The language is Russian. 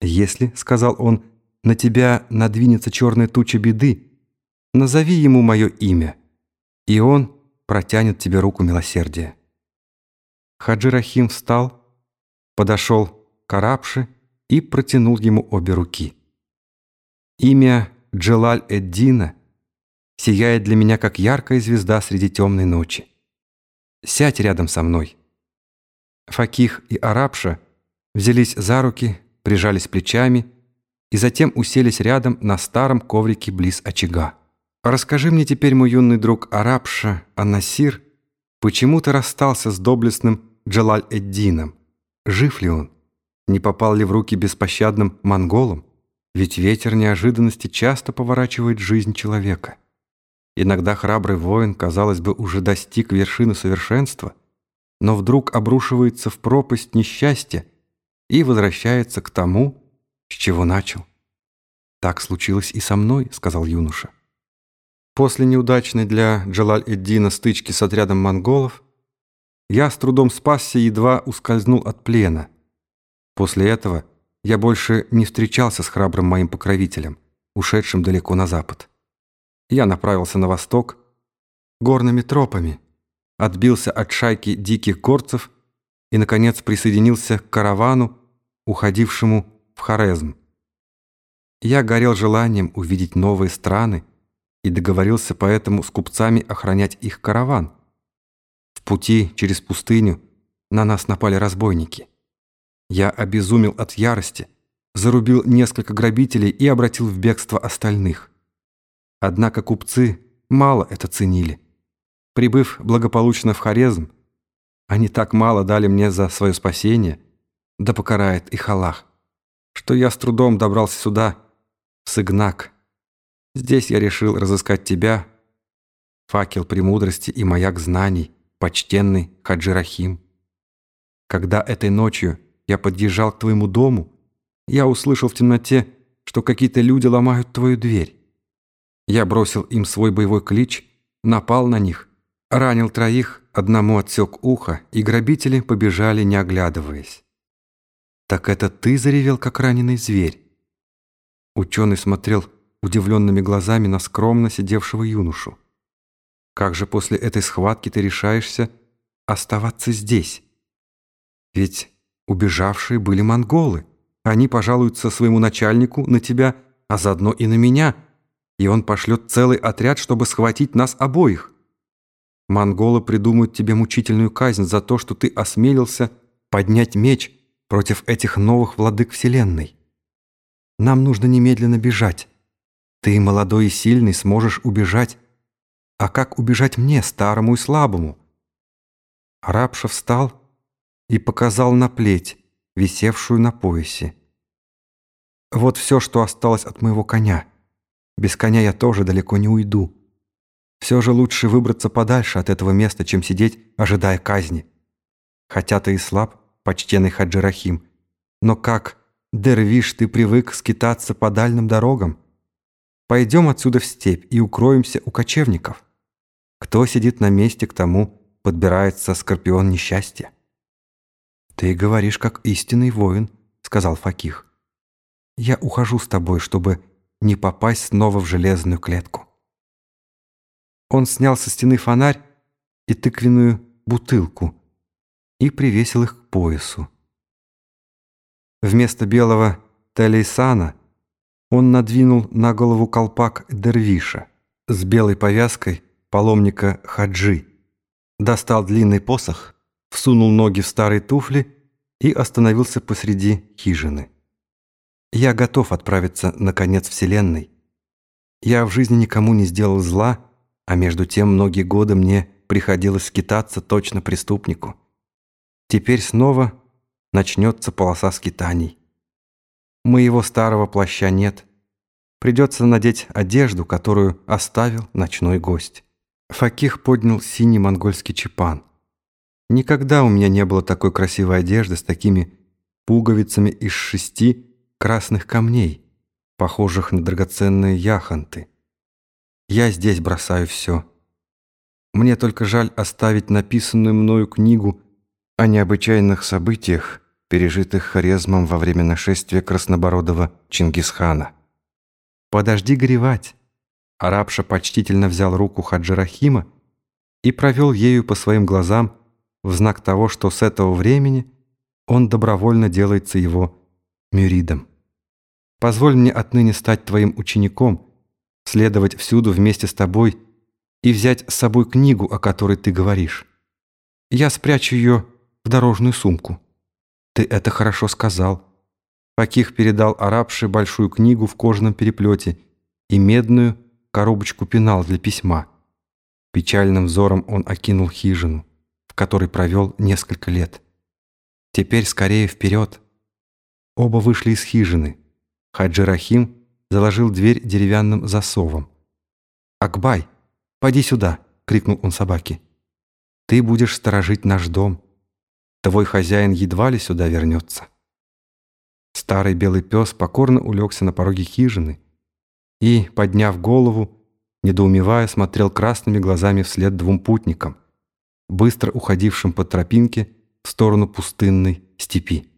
«Если, — сказал он, — на тебя надвинется черная туча беды, назови ему мое имя, и он протянет тебе руку милосердия». Хаджи Рахим встал, подошел к Арабше и протянул ему обе руки. Имя Джелаль-эд-Дина сияет для меня, как яркая звезда среди темной ночи. Сядь рядом со мной. Факих и Арабша взялись за руки, прижались плечами и затем уселись рядом на старом коврике близ очага. «Расскажи мне теперь, мой юный друг Арабша, Анасир, почему ты расстался с доблестным Джалаль-эд-Дином? Жив ли он? Не попал ли в руки беспощадным монголам? Ведь ветер неожиданности часто поворачивает жизнь человека. Иногда храбрый воин, казалось бы, уже достиг вершины совершенства, но вдруг обрушивается в пропасть несчастья и возвращается к тому, с чего начал. «Так случилось и со мной», — сказал юноша. После неудачной для Джалаль-эд-Дина стычки с отрядом монголов я с трудом спасся и едва ускользнул от плена. После этого я больше не встречался с храбрым моим покровителем, ушедшим далеко на запад. Я направился на восток горными тропами, отбился от шайки диких горцев и, наконец, присоединился к каравану, уходившему в Хорезм. Я горел желанием увидеть новые страны и договорился поэтому с купцами охранять их караван. В пути через пустыню на нас напали разбойники. Я обезумел от ярости, зарубил несколько грабителей и обратил в бегство остальных. Однако купцы мало это ценили. Прибыв благополучно в Хорезм, они так мало дали мне за свое спасение, да покарает их Аллах, что я с трудом добрался сюда, в Сыгнак. Здесь я решил разыскать тебя, факел премудрости и маяк знаний, почтенный Хаджи Рахим. Когда этой ночью я подъезжал к твоему дому, я услышал в темноте, что какие-то люди ломают твою дверь. Я бросил им свой боевой клич, напал на них, ранил троих, одному отсек ухо, и грабители побежали, не оглядываясь. «Так это ты заревел, как раненый зверь?» Ученый смотрел удивленными глазами на скромно сидевшего юношу. «Как же после этой схватки ты решаешься оставаться здесь? Ведь Убежавшие были монголы. Они пожалуются своему начальнику на тебя, а заодно и на меня, и он пошлет целый отряд, чтобы схватить нас обоих. Монголы придумают тебе мучительную казнь за то, что ты осмелился поднять меч против этих новых владык Вселенной. Нам нужно немедленно бежать. Ты, молодой и сильный, сможешь убежать. А как убежать мне, старому и слабому?» Арабша встал и показал на плеть, висевшую на поясе. Вот все, что осталось от моего коня. Без коня я тоже далеко не уйду. Все же лучше выбраться подальше от этого места, чем сидеть, ожидая казни. Хотя ты и слаб, почтенный Хаджи Рахим, но как, дервиш, ты привык скитаться по дальним дорогам? Пойдем отсюда в степь и укроемся у кочевников. Кто сидит на месте, к тому подбирается скорпион несчастья. «Ты говоришь, как истинный воин», — сказал Факих. «Я ухожу с тобой, чтобы не попасть снова в железную клетку». Он снял со стены фонарь и тыквенную бутылку и привесил их к поясу. Вместо белого талисана он надвинул на голову колпак дервиша с белой повязкой паломника Хаджи, достал длинный посох всунул ноги в старые туфли и остановился посреди хижины. Я готов отправиться на конец Вселенной. Я в жизни никому не сделал зла, а между тем многие годы мне приходилось скитаться точно преступнику. Теперь снова начнется полоса скитаний. Моего старого плаща нет. Придется надеть одежду, которую оставил ночной гость. Факих поднял синий монгольский чепан. Никогда у меня не было такой красивой одежды с такими пуговицами из шести красных камней, похожих на драгоценные яхонты. Я здесь бросаю все. Мне только жаль оставить написанную мною книгу о необычайных событиях, пережитых Хорезмом во время нашествия краснобородого Чингисхана. «Подожди горевать!» Арабша почтительно взял руку Хаджи Рахима и провел ею по своим глазам в знак того, что с этого времени он добровольно делается его мюридом. «Позволь мне отныне стать твоим учеником, следовать всюду вместе с тобой и взять с собой книгу, о которой ты говоришь. Я спрячу ее в дорожную сумку». «Ты это хорошо сказал». Факих передал арабше большую книгу в кожаном переплете и медную коробочку пенал для письма. Печальным взором он окинул хижину, в которой провел несколько лет. «Теперь скорее вперед!» Оба вышли из хижины. Хаджи Рахим заложил дверь деревянным засовом. «Акбай, поди сюда!» — крикнул он собаке. «Ты будешь сторожить наш дом. Твой хозяин едва ли сюда вернется». Старый белый пес покорно улегся на пороге хижины и, подняв голову, недоумевая, смотрел красными глазами вслед двум путникам, быстро уходившим по тропинке в сторону пустынной степи.